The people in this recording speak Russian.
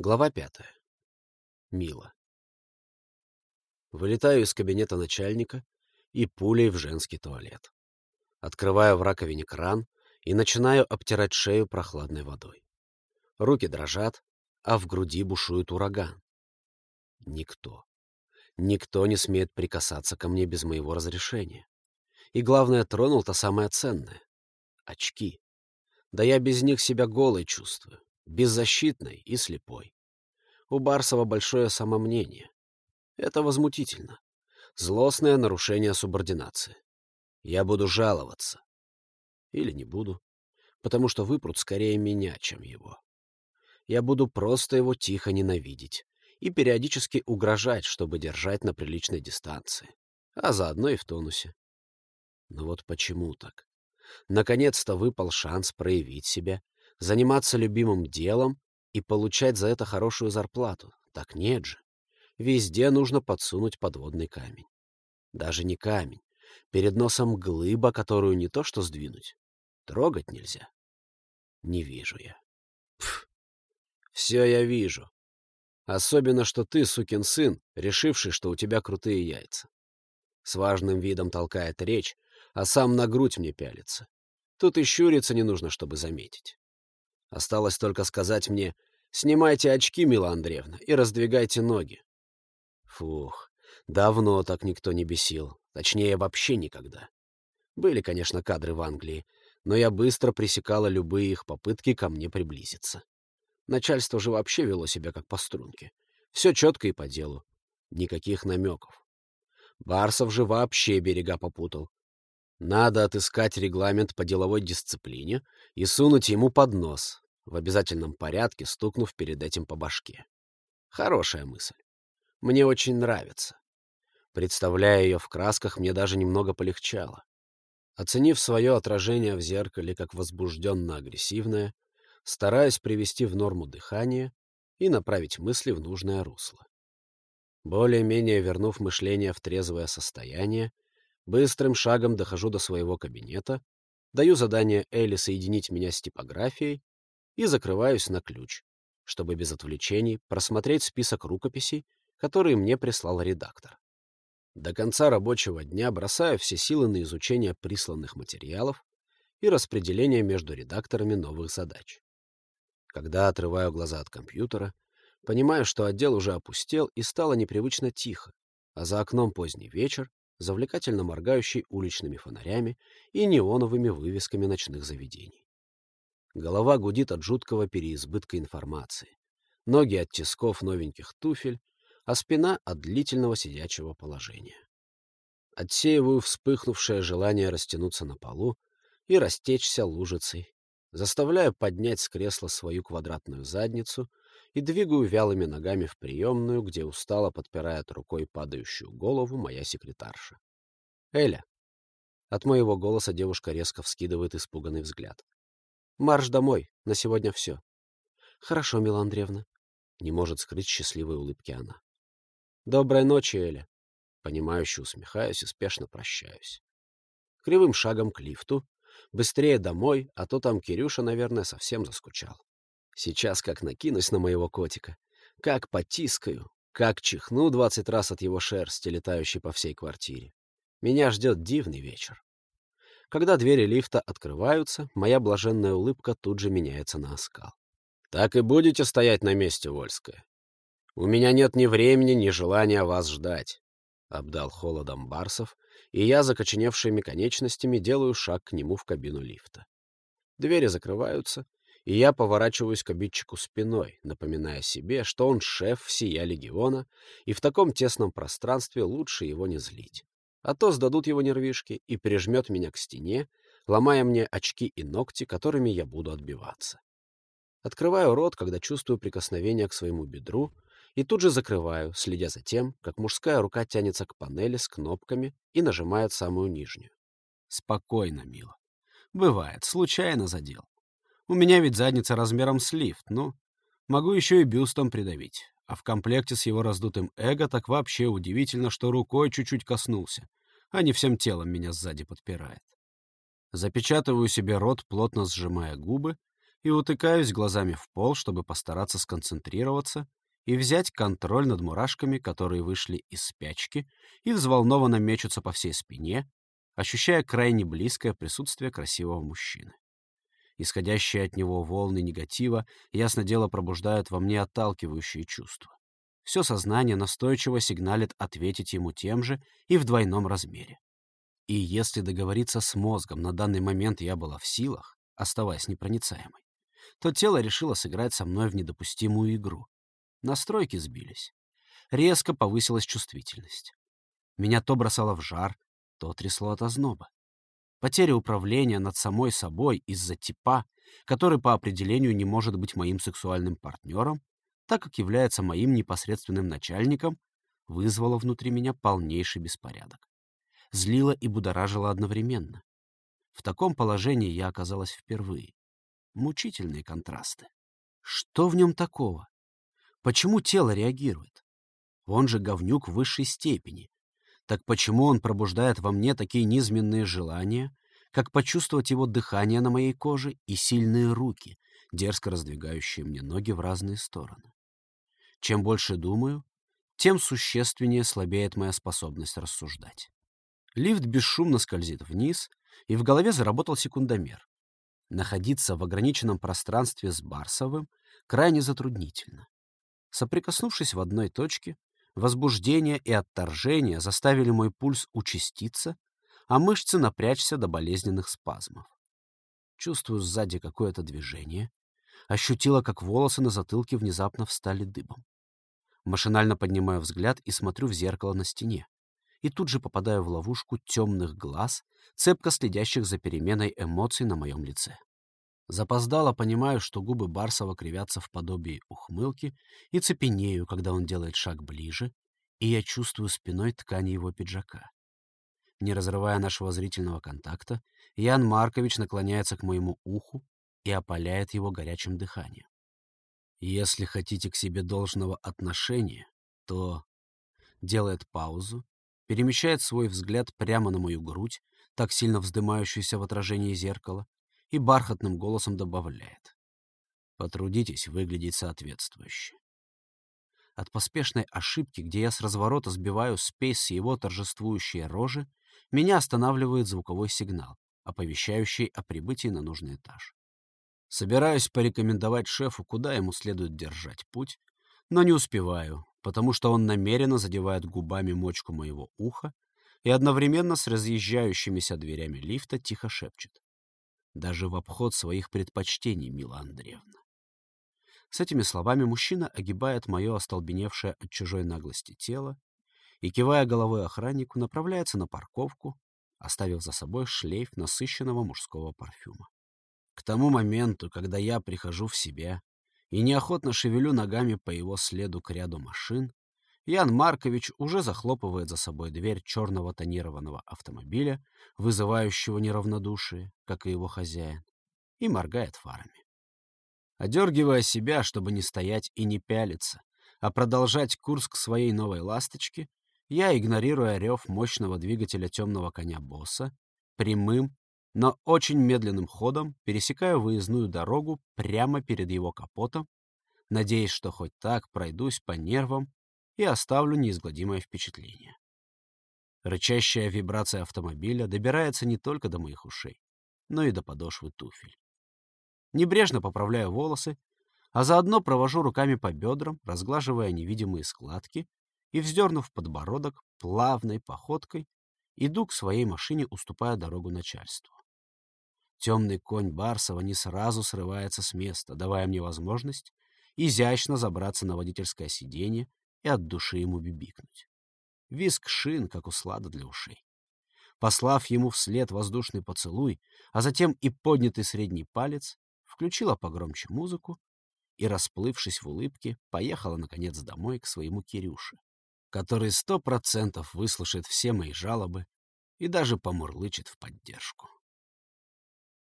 Глава пятая. Мила. Вылетаю из кабинета начальника и пулей в женский туалет. Открываю в раковине кран и начинаю обтирать шею прохладной водой. Руки дрожат, а в груди бушует ураган. Никто. Никто не смеет прикасаться ко мне без моего разрешения. И главное, тронул то самое ценное — очки. Да я без них себя голой чувствую беззащитной и слепой. У Барсова большое самомнение. Это возмутительно. Злостное нарушение субординации. Я буду жаловаться. Или не буду, потому что выпрут скорее меня, чем его. Я буду просто его тихо ненавидеть и периодически угрожать, чтобы держать на приличной дистанции, а заодно и в тонусе. Но вот почему так? Наконец-то выпал шанс проявить себя заниматься любимым делом и получать за это хорошую зарплату. Так нет же. Везде нужно подсунуть подводный камень. Даже не камень. Перед носом глыба, которую не то что сдвинуть. Трогать нельзя. Не вижу я. Пф. Все я вижу. Особенно, что ты, сукин сын, решивший, что у тебя крутые яйца. С важным видом толкает речь, а сам на грудь мне пялится. Тут и щуриться не нужно, чтобы заметить. Осталось только сказать мне «Снимайте очки, Мила Андреевна, и раздвигайте ноги». Фух, давно так никто не бесил. Точнее, вообще никогда. Были, конечно, кадры в Англии, но я быстро пресекала любые их попытки ко мне приблизиться. Начальство же вообще вело себя как по струнке. Все четко и по делу. Никаких намеков. Барсов же вообще берега попутал. Надо отыскать регламент по деловой дисциплине и сунуть ему под нос, в обязательном порядке стукнув перед этим по башке. Хорошая мысль. Мне очень нравится. Представляя ее в красках, мне даже немного полегчало. Оценив свое отражение в зеркале как возбужденно-агрессивное, стараюсь привести в норму дыхание и направить мысли в нужное русло. Более-менее вернув мышление в трезвое состояние, Быстрым шагом дохожу до своего кабинета, даю задание Элли соединить меня с типографией и закрываюсь на ключ, чтобы без отвлечений просмотреть список рукописей, которые мне прислал редактор. До конца рабочего дня бросаю все силы на изучение присланных материалов и распределение между редакторами новых задач. Когда отрываю глаза от компьютера, понимаю, что отдел уже опустел и стало непривычно тихо, а за окном поздний вечер, завлекательно моргающий уличными фонарями и неоновыми вывесками ночных заведений. Голова гудит от жуткого переизбытка информации, ноги от тисков новеньких туфель, а спина от длительного сидячего положения. Отсеиваю вспыхнувшее желание растянуться на полу и растечься лужицей, заставляю поднять с кресла свою квадратную задницу и двигаю вялыми ногами в приемную, где устало подпирает рукой падающую голову моя секретарша. «Эля!» От моего голоса девушка резко вскидывает испуганный взгляд. «Марш домой, на сегодня все». «Хорошо, Мила Андреевна», — не может скрыть счастливой улыбки она. «Доброй ночи, Эля!» Понимающе усмехаюсь и спешно прощаюсь. Кривым шагом к лифту, быстрее домой, а то там Кирюша, наверное, совсем заскучал. Сейчас как накинусь на моего котика, как потискаю, как чихну двадцать раз от его шерсти, летающей по всей квартире. Меня ждет дивный вечер. Когда двери лифта открываются, моя блаженная улыбка тут же меняется на оскал. «Так и будете стоять на месте, Вольская? У меня нет ни времени, ни желания вас ждать», — обдал холодом Барсов, и я, закоченевшими конечностями, делаю шаг к нему в кабину лифта. Двери закрываются, и я поворачиваюсь к обидчику спиной, напоминая себе, что он шеф всея легиона, и в таком тесном пространстве лучше его не злить. А то сдадут его нервишки и прижмет меня к стене, ломая мне очки и ногти, которыми я буду отбиваться. Открываю рот, когда чувствую прикосновение к своему бедру, и тут же закрываю, следя за тем, как мужская рука тянется к панели с кнопками и нажимает самую нижнюю. Спокойно, мило. Бывает, случайно задел. У меня ведь задница размером с лифт, ну. Могу еще и бюстом придавить. А в комплекте с его раздутым эго так вообще удивительно, что рукой чуть-чуть коснулся, а не всем телом меня сзади подпирает. Запечатываю себе рот, плотно сжимая губы, и утыкаюсь глазами в пол, чтобы постараться сконцентрироваться и взять контроль над мурашками, которые вышли из спячки и взволнованно мечутся по всей спине, ощущая крайне близкое присутствие красивого мужчины. Исходящие от него волны негатива, ясно дело, пробуждают во мне отталкивающие чувства. Все сознание настойчиво сигналит ответить ему тем же и в двойном размере. И если договориться с мозгом на данный момент я была в силах, оставаясь непроницаемой, то тело решило сыграть со мной в недопустимую игру. Настройки сбились. Резко повысилась чувствительность. Меня то бросало в жар, то трясло от озноба. Потеря управления над самой собой из-за типа, который по определению не может быть моим сексуальным партнером, так как является моим непосредственным начальником, вызвала внутри меня полнейший беспорядок. Злила и будоражила одновременно. В таком положении я оказалась впервые. Мучительные контрасты. Что в нем такого? Почему тело реагирует? Он же говнюк высшей степени, так почему он пробуждает во мне такие низменные желания, как почувствовать его дыхание на моей коже и сильные руки, дерзко раздвигающие мне ноги в разные стороны? Чем больше думаю, тем существеннее слабеет моя способность рассуждать. Лифт бесшумно скользит вниз, и в голове заработал секундомер. Находиться в ограниченном пространстве с Барсовым крайне затруднительно. Соприкоснувшись в одной точке, Возбуждение и отторжение заставили мой пульс участиться, а мышцы напрячься до болезненных спазмов. Чувствую сзади какое-то движение. Ощутила, как волосы на затылке внезапно встали дыбом. Машинально поднимаю взгляд и смотрю в зеркало на стене. И тут же попадаю в ловушку темных глаз, цепко следящих за переменой эмоций на моем лице. Запоздало понимаю, что губы Барсова кривятся в подобии ухмылки, и цепенею, когда он делает шаг ближе, и я чувствую спиной ткани его пиджака. Не разрывая нашего зрительного контакта, Ян Маркович наклоняется к моему уху и опаляет его горячим дыханием. Если хотите к себе должного отношения, то делает паузу, перемещает свой взгляд прямо на мою грудь, так сильно вздымающуюся в отражении зеркала, и бархатным голосом добавляет. Потрудитесь выглядеть соответствующе. От поспешной ошибки, где я с разворота сбиваю спейс с его торжествующей рожи, меня останавливает звуковой сигнал, оповещающий о прибытии на нужный этаж. Собираюсь порекомендовать шефу, куда ему следует держать путь, но не успеваю, потому что он намеренно задевает губами мочку моего уха и одновременно с разъезжающимися дверями лифта тихо шепчет даже в обход своих предпочтений, Мила Андреевна. С этими словами мужчина огибает мое остолбеневшее от чужой наглости тело и, кивая головой охраннику, направляется на парковку, оставив за собой шлейф насыщенного мужского парфюма. К тому моменту, когда я прихожу в себя и неохотно шевелю ногами по его следу к ряду машин, Ян Маркович уже захлопывает за собой дверь черного тонированного автомобиля, вызывающего неравнодушие, как и его хозяин, и моргает фарами. Одергивая себя, чтобы не стоять и не пялиться, а продолжать курс к своей новой ласточке, я, игнорируя рев мощного двигателя темного коня босса, прямым, но очень медленным ходом пересекаю выездную дорогу прямо перед его капотом, надеясь, что хоть так пройдусь по нервам и оставлю неизгладимое впечатление. Рычащая вибрация автомобиля добирается не только до моих ушей, но и до подошвы туфель. Небрежно поправляю волосы, а заодно провожу руками по бедрам, разглаживая невидимые складки, и, вздернув подбородок, плавной походкой иду к своей машине, уступая дорогу начальству. Темный конь Барсова не сразу срывается с места, давая мне возможность изящно забраться на водительское сиденье и от души ему бибикнуть. Виск шин, как услада для ушей. Послав ему вслед воздушный поцелуй, а затем и поднятый средний палец, включила погромче музыку и, расплывшись в улыбке, поехала, наконец, домой к своему Кирюше, который сто процентов выслушает все мои жалобы и даже помурлычет в поддержку.